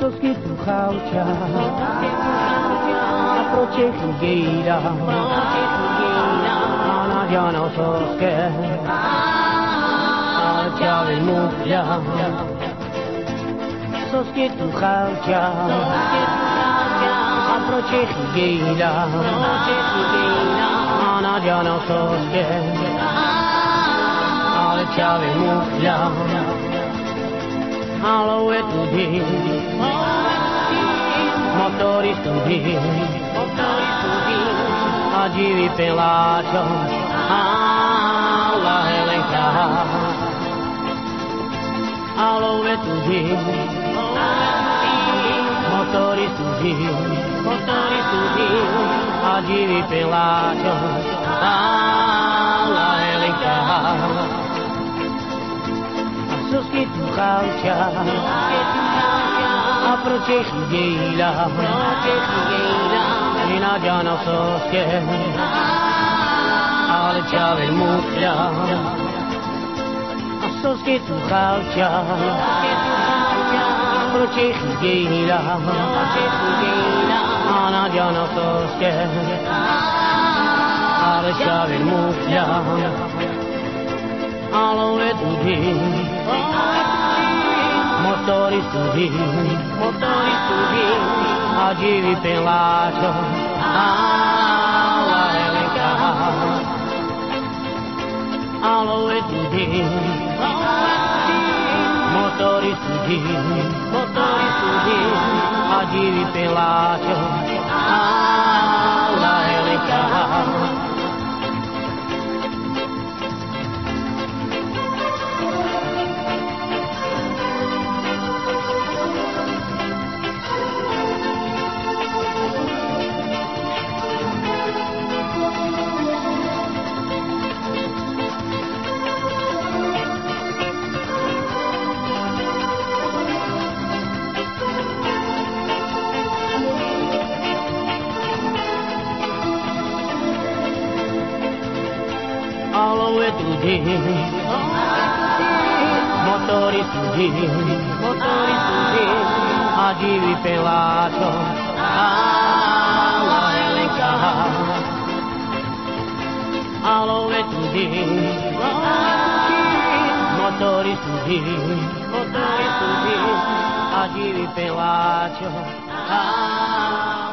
besos que tu jaucha Proche fogueira Ana ya no sos que Jaucha de mulla Sos que tu jaucha Proche fogueira Ana ya no sos que Jaucha de mulla hollow it'll be. Motorista um dia, a de pela ala elencar. Hollow it'll be. Motorista um dia, a de pela ala tu chauča a proče chudejla i na ďano soske ale čave muchľa a sosky tu chauča a proče chudejla a na ďano soske ale čave muchľa ale tu dým motori studi, motori studi, oggi vi pelato alla elenca. Allo e studi, motori studi, motori studi, oggi vi pelato alla motori studi, motori studi, oggi vi pelato alla elenca. Alo e studi, motori studi, motori studi, oggi vi pelato alla